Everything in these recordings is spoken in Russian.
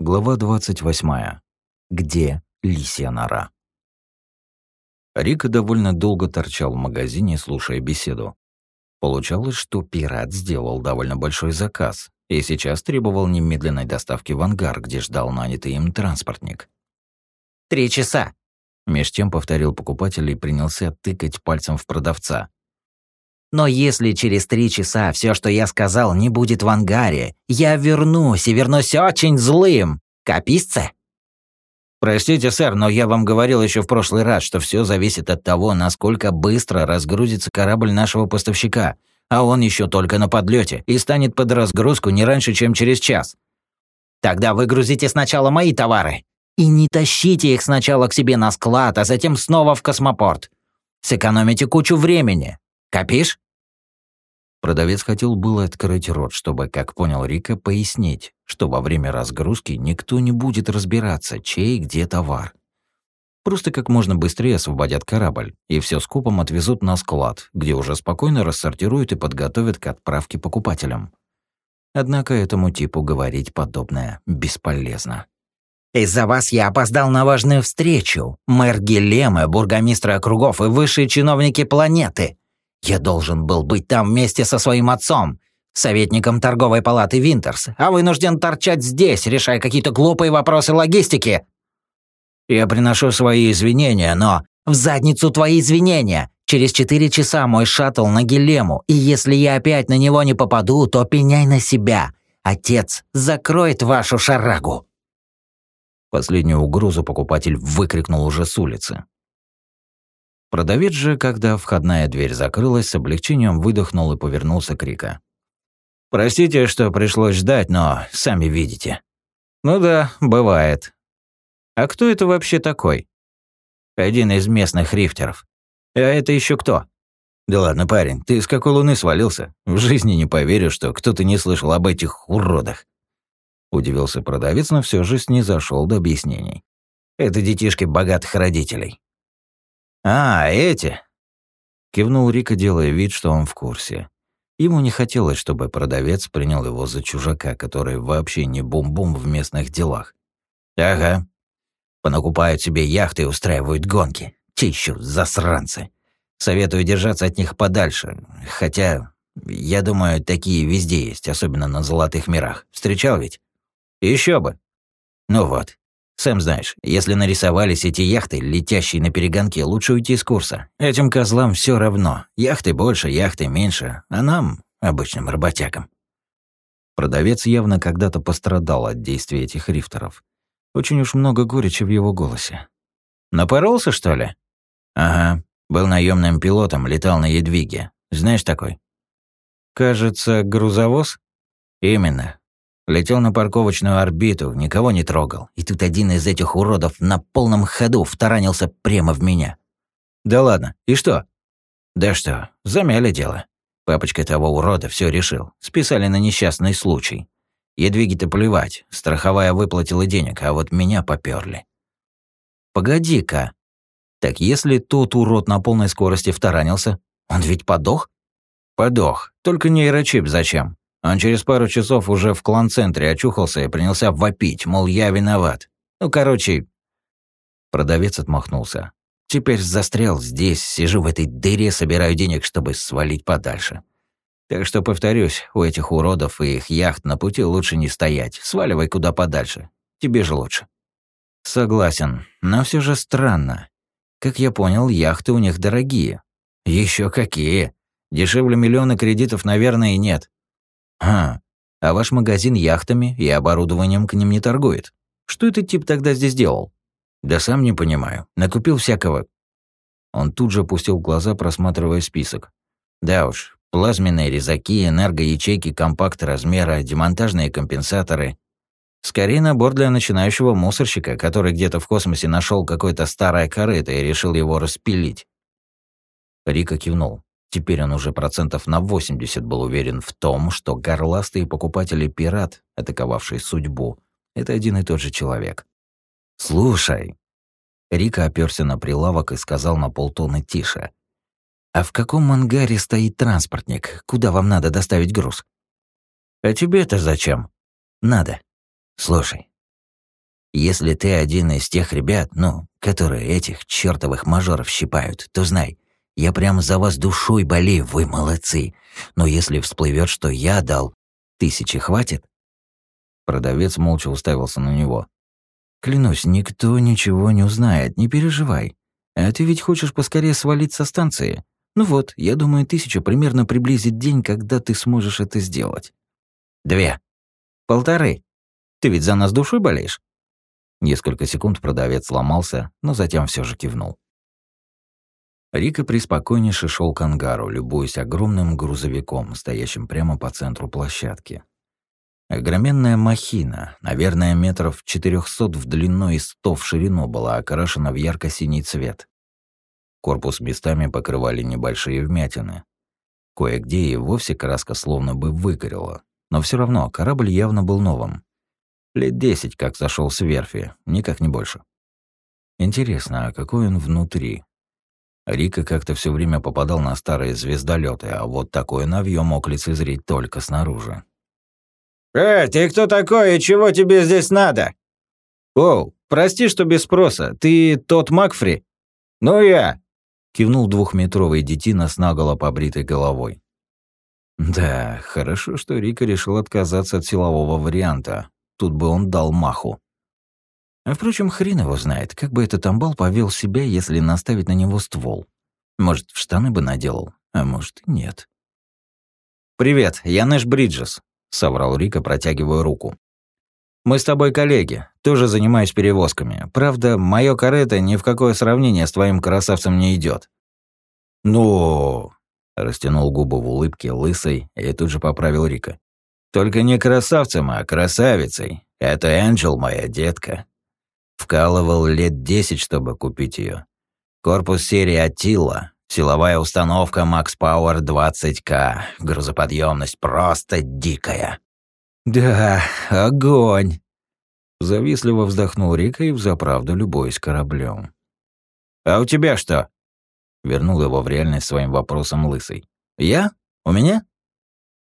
Глава 28. Где лисья нора? Рика довольно долго торчал в магазине, слушая беседу. Получалось, что пират сделал довольно большой заказ и сейчас требовал немедленной доставки в ангар, где ждал нанятый им транспортник. «Три часа», — меж тем повторил покупатель и принялся тыкать пальцем в продавца. «Но если через три часа все, что я сказал, не будет в ангаре, я вернусь и вернусь очень злым. Каписце?» «Простите, сэр, но я вам говорил еще в прошлый раз, что все зависит от того, насколько быстро разгрузится корабль нашего поставщика, а он еще только на подлете и станет под разгрузку не раньше, чем через час». «Тогда выгрузите сначала мои товары и не тащите их сначала к себе на склад, а затем снова в космопорт. Сэкономите кучу времени. Копишь?» Продавец хотел было открыть рот, чтобы, как понял Рика, пояснить, что во время разгрузки никто не будет разбираться, чей где товар. Просто как можно быстрее освободят корабль, и все скопом отвезут на склад, где уже спокойно рассортируют и подготовят к отправке покупателям. Однако этому типу говорить подобное бесполезно. «Из-за вас я опоздал на важную встречу. Мэр Гелема, бургомистры округов и высшие чиновники планеты. Я должен был быть там вместе со своим отцом, советником торговой палаты Винтерс, а вынужден торчать здесь, решая какие-то глупые вопросы логистики. Я приношу свои извинения, но... В задницу твои извинения! Через четыре часа мой шаттл на Гелему, и если я опять на него не попаду, то пеняй на себя. Отец закроет вашу шарагу. Последнюю угрозу покупатель выкрикнул уже с улицы. Продавец же, когда входная дверь закрылась, с облегчением выдохнул и повернулся к Рика. «Простите, что пришлось ждать, но сами видите». «Ну да, бывает. А кто это вообще такой?» «Один из местных рифтеров». «А это еще кто?» «Да ладно, парень, ты с какой луны свалился? В жизни не поверю, что кто-то не слышал об этих уродах». Удивился продавец, но все же снизошел до объяснений. «Это детишки богатых родителей. «А, эти?» Кивнул Рика, делая вид, что он в курсе. Ему не хотелось, чтобы продавец принял его за чужака, который вообще не бум-бум в местных делах. «Ага. Понакупают себе яхты и устраивают гонки. Те еще засранцы. Советую держаться от них подальше. Хотя, я думаю, такие везде есть, особенно на золотых мирах. Встречал ведь? Еще бы. Ну вот. Сэм знаешь, если нарисовались эти яхты, летящие на перегонке, лучше уйти с курса. Этим козлам все равно. Яхты больше, яхты меньше, а нам, обычным работягам. Продавец явно когда-то пострадал от действий этих рифтеров. Очень уж много горечи в его голосе. Напоролся, что ли? Ага. Был наемным пилотом, летал на Едвиге. Знаешь такой? Кажется, грузовоз? Именно. Летел на парковочную орбиту, никого не трогал. И тут один из этих уродов на полном ходу втаранился прямо в меня. Да ладно, и что? Да что, замяли дело. Папочка того урода все решил. Списали на несчастный случай. Едвиги-то плевать, страховая выплатила денег, а вот меня попёрли. Погоди-ка. Так если тот урод на полной скорости втаранился, он ведь подох? Подох. Только нейрочип зачем? Он через пару часов уже в клан-центре очухался и принялся вопить, мол, я виноват. Ну, короче... Продавец отмахнулся. Теперь застрял здесь, сижу в этой дыре, собираю денег, чтобы свалить подальше. Так что, повторюсь, у этих уродов и их яхт на пути лучше не стоять. Сваливай куда подальше. Тебе же лучше. Согласен, но все же странно. Как я понял, яхты у них дорогие. Еще какие. Дешевле миллиона кредитов, наверное, и нет. «А, а ваш магазин яхтами и оборудованием к ним не торгует. Что этот тип тогда здесь делал?» «Да сам не понимаю. Накупил всякого». Он тут же опустил глаза, просматривая список. «Да уж, плазменные резаки, энергоячейки компакт размера, демонтажные компенсаторы. Скорее набор для начинающего мусорщика, который где-то в космосе нашел какое-то старое корыто и решил его распилить». Рика кивнул. Теперь он уже процентов на 80 был уверен в том, что горластые покупатели пират, атаковавший судьбу, это один и тот же человек. «Слушай». Рика оперся на прилавок и сказал на полтона тише. «А в каком ангаре стоит транспортник? Куда вам надо доставить груз?» «А тебе-то зачем?» «Надо. Слушай, Если ты один из тех ребят, ну, которые этих чертовых мажоров щипают, то знай, я прям за вас душой болею, вы молодцы. Но если всплывет, что я дал, тысячи хватит?» Продавец молча уставился на него. «Клянусь, никто ничего не узнает, не переживай. А ты ведь хочешь поскорее свалить со станции? Ну вот, я думаю, тысяча примерно приблизит день, когда ты сможешь это сделать». «Две». «Полторы. Ты ведь за нас душой болеешь?» Несколько секунд продавец сломался, но затем все же кивнул. Рика приспокойнейше шел к ангару, любуясь огромным грузовиком, стоящим прямо по центру площадки. Огроменная махина, наверное, метров 400 в длину и 100 в ширину, была окрашена в ярко-синий цвет. Корпус местами покрывали небольшие вмятины. Кое-где и вовсе краска словно бы выгорела. Но все равно корабль явно был новым. Лет десять, как зашел с верфи, никак не больше. Интересно, а какой он внутри? Рика как-то все время попадал на старые звездолеты, а вот такое навье мог лицезреть только снаружи. «Эй, ты кто такой и чего тебе здесь надо?» «Оу, прости, что без спроса. Ты тот Макфри?» «Ну я!» — кивнул двухметровый детина с наголо побритой головой. Да, хорошо, что Рика решил отказаться от силового варианта, Тут бы он дал маху. А впрочем, хрен его знает, как бы этот амбал повел себя, если наставить на него ствол. Может, в штаны бы наделал, а может, нет. «Привет, я Нэш Бриджес», — соврал Рика, протягивая руку. «Мы с тобой коллеги, тоже занимаюсь перевозками. Правда, моё корыто ни в какое сравнение с твоим красавцем не идет. «Ну...» — растянул губы в улыбке лысый и тут же поправил Рика. Только не красавцем, а красавицей. Это Энджел, моя детка. Вкалывал лет десять, чтобы купить ее. Корпус серии Атилла, силовая установка Max Power 20К, грузоподъемность просто дикая. Да, огонь. Завистливо вздохнул Рика и взаправду любуясь кораблем. «А у тебя что?» Вернул его в реальность своим вопросом лысый. «Я? У меня?»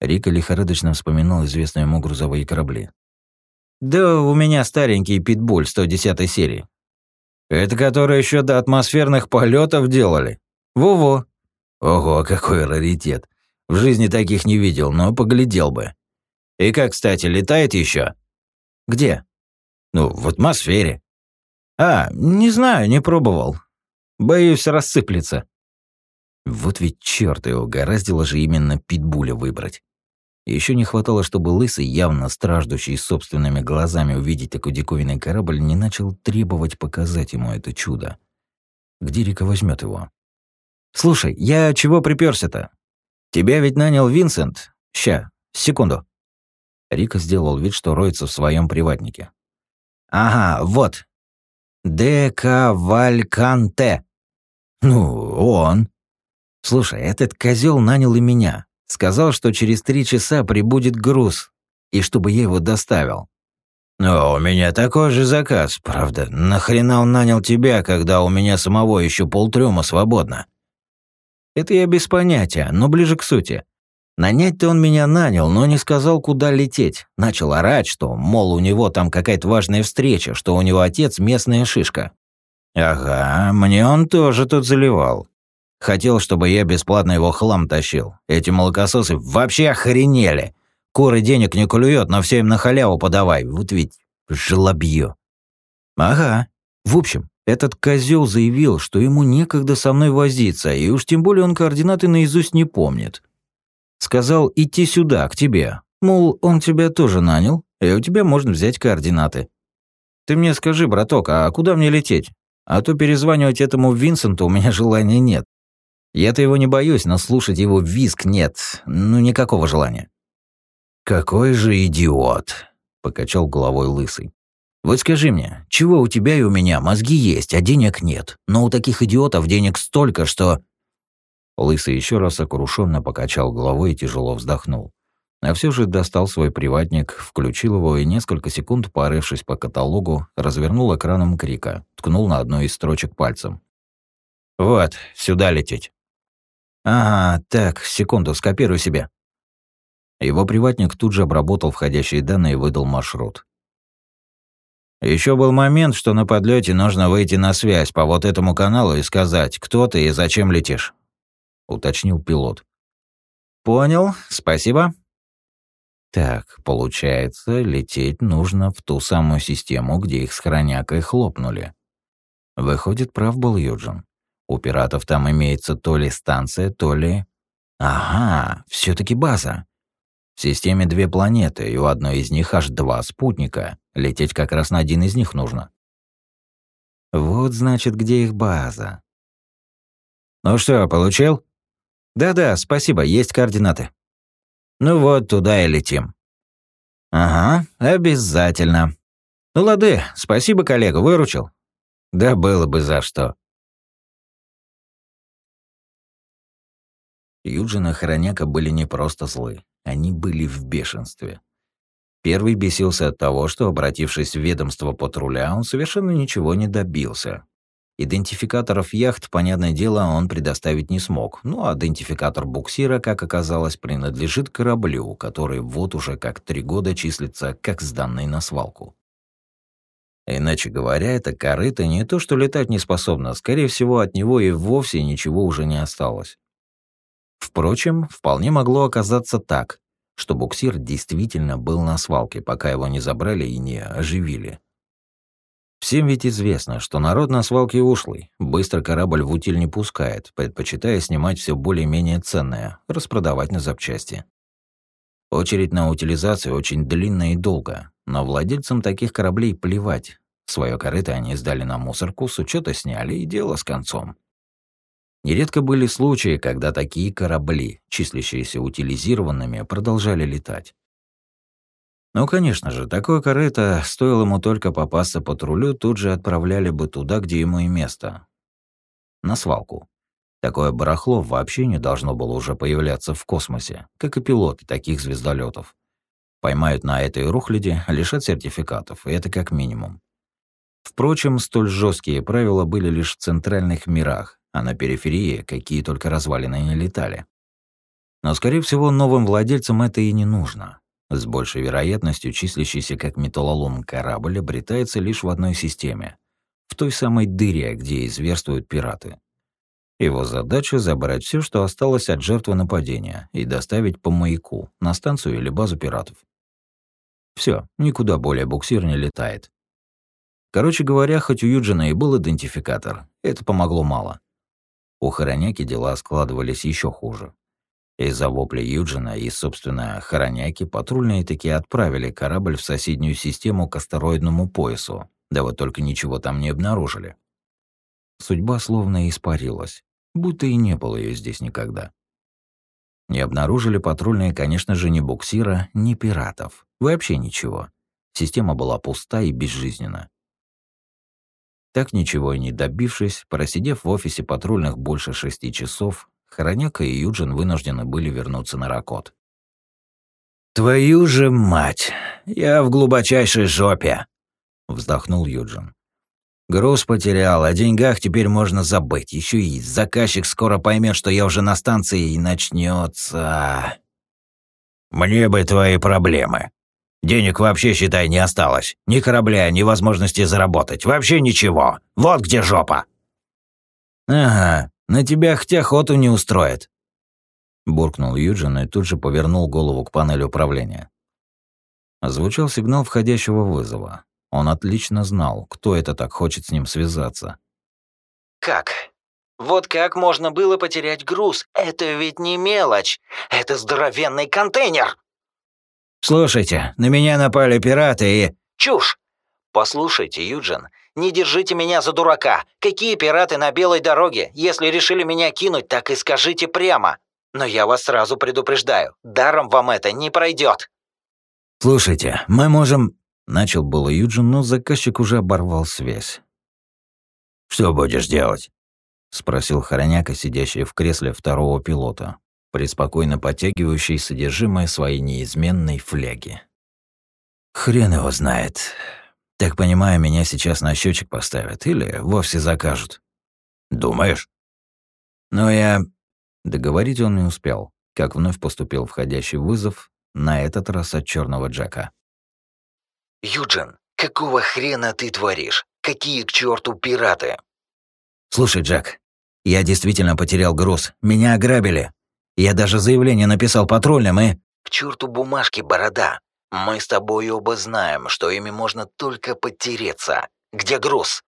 Рика лихорадочно вспоминал известные ему грузовые корабли. «Да у меня старенький питбуль 110 серии». «Это который еще до атмосферных полетов делали?» «Во-во». «Ого, какой раритет. В жизни таких не видел, но поглядел бы. И как, кстати, летает еще? «Где?» «Ну, в атмосфере». «А, не знаю, не пробовал. Боюсь, рассыплется». Вот ведь черт его, гораздило же именно питбуля выбрать. Еще не хватало, чтобы Лысый, явно страждущий собственными глазами увидеть такой диковинный корабль, не начал требовать показать ему это чудо. Где Рика возьмет его? «Слушай, я чего приперся-то? Тебя ведь нанял Винсент? Ща, секунду». Рика сделал вид, что роется в своем приватнике. «Ага, вот. Д.К. Вальканте. Ну, он. Слушай, этот козел нанял и меня. Сказал, что через три часа прибудет груз, и чтобы я его доставил. «Но у меня такой же заказ, правда. Нахрена он нанял тебя, когда у меня самого еще полтрёма свободно?» «Это я без понятия, но ближе к сути. Нанять-то он меня нанял, но не сказал, куда лететь. Начал орать, что, мол, у него там какая-то важная встреча, что у него отец местная шишка. Ага, мне он тоже тут заливал. Хотел, чтобы я бесплатно его хлам тащил. Эти молокососы вообще охренели. Куры денег не клюет, но все им на халяву подавай. Вот ведь жлобье. Ага. В общем, этот козел заявил, что ему некогда со мной возиться, и уж тем более он координаты наизусть не помнит. Сказал идти сюда, к тебе. Мол, он тебя тоже нанял, и у тебя можно взять координаты. Ты мне скажи, браток, а куда мне лететь? А то перезванивать этому Винсенту у меня желания нет. Я-то его не боюсь, но слушать его визг нет, ну никакого желания. «Какой же идиот!» — покачал головой лысый. «Вот скажи мне, чего у тебя и у меня мозги есть, а денег нет, но у таких идиотов денег столько, что...» Лысый еще раз окрушенно покачал головой и тяжело вздохнул. А все же достал свой приватник, включил его и несколько секунд, порывшись по каталогу, развернул экраном крика, ткнул на одну из строчек пальцем. «Вот, сюда лететь». «Ага, так, секунду, скопирую себе». Его приватник тут же обработал входящие данные и выдал маршрут. Еще был момент, что на подлете нужно выйти на связь по вот этому каналу и сказать, кто ты и зачем летишь», — уточнил пилот. «Понял, спасибо». Так, получается, лететь нужно в ту самую систему, где их с хронякой хлопнули. Выходит, прав был Юджин. У пиратов там имеется то ли станция, то ли... Ага, все таки база. В системе две планеты, и у одной из них аж два спутника. Лететь как раз на один из них нужно. Вот значит, где их база. Ну что, получил? Да-да, спасибо, есть координаты. Ну вот, туда и летим. Ага, обязательно. Ну лады, спасибо, коллега, выручил. Да было бы за что. Юджин и Хороняка были не просто злы, они были в бешенстве. Первый бесился от того, что, обратившись в ведомство патруля, он совершенно ничего не добился. Идентификаторов яхт, понятное дело, он предоставить не смог, ну а идентификатор буксира, как оказалось, принадлежит кораблю, который вот уже как три года числится как сданный на свалку. Иначе говоря, это корыто не то, что летать не способно, скорее всего, от него и вовсе ничего уже не осталось. Впрочем, вполне могло оказаться так, что буксир действительно был на свалке, пока его не забрали и не оживили. Всем ведь известно, что народ на свалке ушлый, быстро корабль в утиль не пускает, предпочитая снимать все более-менее ценное, распродавать на запчасти. Очередь на утилизацию очень длинная и долгая, но владельцам таких кораблей плевать. Своё корыто они сдали на мусорку, с учета сняли и дело с концом. Нередко были случаи, когда такие корабли, числящиеся утилизированными, продолжали летать. Ну, конечно же, такое корыто, стоило ему только попасться патрулю, тут же отправляли бы туда, где ему и место. На свалку. Такое барахло вообще не должно было уже появляться в космосе, как и пилоты таких звездолетов. Поймают на этой рухляде, лишат сертификатов, и это как минимум. Впрочем, столь жесткие правила были лишь в центральных мирах, а на периферии какие только развалины не летали. Но, скорее всего, новым владельцам это и не нужно. С большей вероятностью числящийся как металлолом корабль обретается лишь в одной системе, в той самой дыре, где изверствуют пираты. Его задача — забрать все, что осталось от жертвы нападения, и доставить по маяку, на станцию или базу пиратов. Все, никуда более буксир не летает. Короче говоря, хоть у Юджина и был идентификатор, это помогло мало. У Хороняки дела складывались еще хуже. Из-за вопля Юджина и, собственно, Хороняки патрульные таки отправили корабль в соседнюю систему к астероидному поясу, да вот только ничего там не обнаружили. Судьба словно испарилась, будто и не было ее здесь никогда. Не обнаружили патрульные, конечно же, ни буксира, ни пиратов. Вообще ничего. Система была пуста и безжизненна. Так ничего и не добившись, просидев в офисе патрульных больше шести часов, Хороняка и Юджин вынуждены были вернуться на Ракот. «Твою же мать! Я в глубочайшей жопе!» — вздохнул Юджин. «Груз потерял, о деньгах теперь можно забыть. Еще и заказчик скоро поймет, что я уже на станции, и начнется. «Мне бы твои проблемы», Денег вообще, считай, не осталось. Ни корабля, ни возможности заработать. Вообще ничего. Вот где жопа. Ага, на тебя хоть охоту не устроит. Буркнул Юджин и тут же повернул голову к панели управления. Звучал сигнал входящего вызова. Он отлично знал, кто это так хочет с ним связаться. «Как? Вот как можно было потерять груз? Это ведь не мелочь. Это здоровенный контейнер!» «Слушайте, на меня напали пираты и...» «Чушь! Послушайте, Юджин, не держите меня за дурака. Какие пираты на белой дороге? Если решили меня кинуть, так и скажите прямо. Но я вас сразу предупреждаю, даром вам это не пройдет. «Слушайте, мы можем...» Начал было Юджин, но заказчик уже оборвал связь. «Что будешь делать?» — спросил Хороняка, сидящий в кресле второго пилота преспокойно подтягивающий содержимое своей неизменной фляги. «Хрен его знает. Так понимаю, меня сейчас на счетчик поставят или вовсе закажут». «Думаешь?» «Ну я...» Договорить он не успел, как вновь поступил входящий вызов, на этот раз от черного Джека. «Юджин, Какого хрена ты творишь? Какие к черту пираты? Слушай, Джек, я действительно потерял груз. Меня ограбили. Я даже заявление написал патрульным и... К черту бумажки, борода. Мы с тобой оба знаем, что ими можно только потереться. Где груз?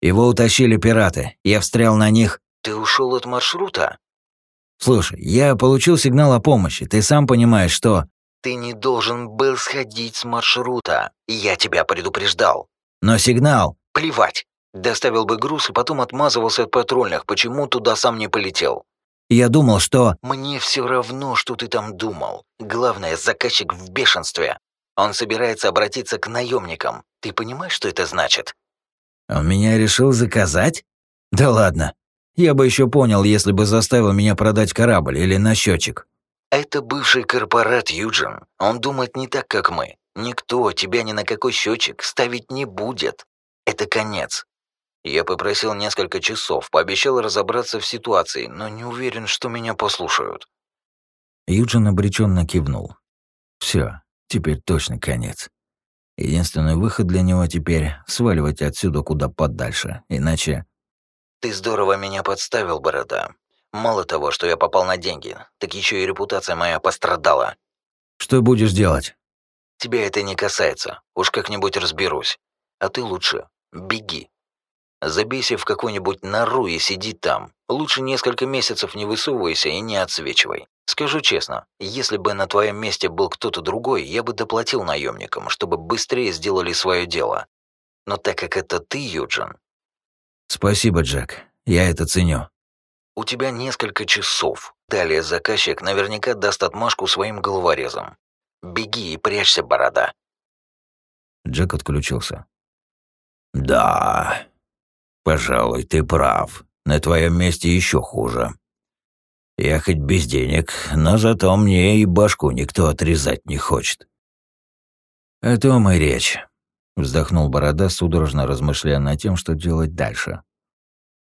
Его утащили пираты. Я встрял на них. Ты ушел от маршрута? Слушай, я получил сигнал о помощи. Ты сам понимаешь, что... Ты не должен был сходить с маршрута. Я тебя предупреждал. Но сигнал... Плевать. Доставил бы груз и потом отмазывался от патрульных. Почему туда сам не полетел? Я думал, что... Мне все равно, что ты там думал. Главное, заказчик в бешенстве. Он собирается обратиться к наемникам. Ты понимаешь, что это значит? Он меня решил заказать? Да ладно. Я бы еще понял, если бы заставил меня продать корабль или на счетчик. Это бывший корпорат Юджин. Он думает не так, как мы. Никто тебя ни на какой счетчик ставить не будет. Это конец. Я попросил несколько часов, пообещал разобраться в ситуации, но не уверен, что меня послушают. Юджин обреченно кивнул. Все, теперь точно конец. Единственный выход для него теперь — сваливать отсюда куда подальше, иначе... Ты здорово меня подставил, Борода. Мало того, что я попал на деньги, так еще и репутация моя пострадала. Что будешь делать? Тебя это не касается. Уж как-нибудь разберусь. А ты лучше беги. Забейся в какую-нибудь нору и сиди там. Лучше несколько месяцев не высовывайся и не отсвечивай. Скажу честно, если бы на твоем месте был кто-то другой, я бы доплатил наемникам, чтобы быстрее сделали свое дело. Но так как это ты, Юджин... Спасибо, Джек. Я это ценю. У тебя несколько часов. Далее заказчик наверняка даст отмашку своим головорезам. Беги и прячься, борода. Джек отключился. Да, Пожалуй, ты прав. На твоем месте еще хуже. Я хоть без денег, но зато мне и башку никто отрезать не хочет. О том и речь. Вздохнул Борода, судорожно размышляя над тем, что делать дальше.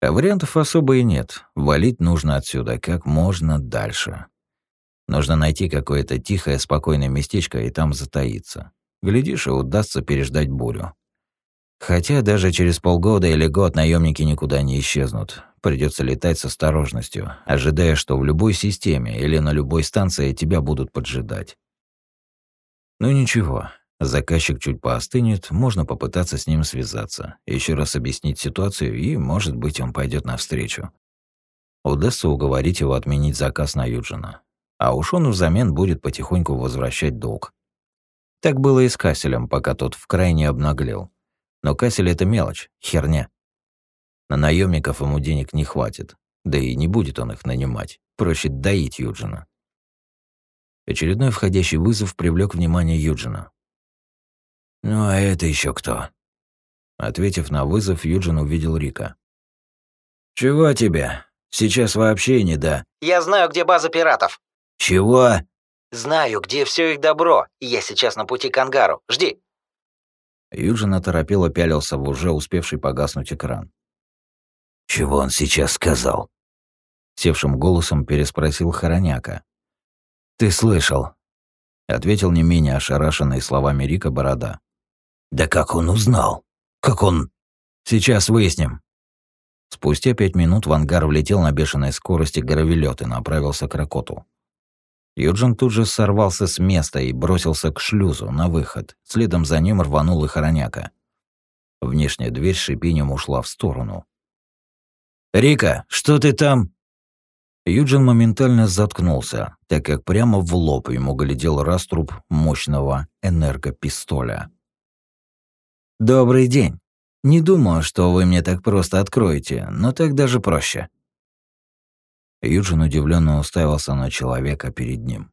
А вариантов особо и нет. Валить нужно отсюда как можно дальше. Нужно найти какое-то тихое, спокойное местечко и там затаиться. Глядишь, и удастся переждать бурю. Хотя даже через полгода или год наемники никуда не исчезнут. Придется летать с осторожностью, ожидая, что в любой системе или на любой станции тебя будут поджидать. Ну ничего, заказчик чуть поостынет, можно попытаться с ним связаться, еще раз объяснить ситуацию, и, может быть, он пойдет навстречу. Удастся уговорить его отменить заказ на Юджина. А уж он взамен будет потихоньку возвращать долг. Так было и с Касселем, пока тот вкрайне обнаглел. Но Кассель — это мелочь, херня. На наемников ему денег не хватит, да и не будет он их нанимать. Проще доить Юджина. Очередной входящий вызов привлек внимание Юджина. «Ну а это еще кто?» Ответив на вызов, Юджин увидел Рика. «Чего тебе? Сейчас вообще не да». «Я знаю, где база пиратов». «Чего?» «Знаю, где все их добро. Я сейчас на пути к ангару. Жди». Юджин оторопело пялился в уже успевший погаснуть экран. «Чего он сейчас сказал?» Севшим голосом переспросил Хороняка. «Ты слышал?» Ответил не менее ошарашенный словами Рика Борода. «Да как он узнал? Как он...» «Сейчас выясним». Спустя пять минут в ангар влетел на бешеной скорости горовелёт и направился к Ракоту. Юджин тут же сорвался с места и бросился к шлюзу на выход. Следом за ним рванул и хороняка. Внешняя дверь шипением ушла в сторону. «Рика, что ты там?» Юджин моментально заткнулся, так как прямо в лоб ему глядел раструб мощного энергопистоля. «Добрый день. Не думаю, что вы мне так просто откроете, но так даже проще». Юджин удивленно уставился на человека перед ним.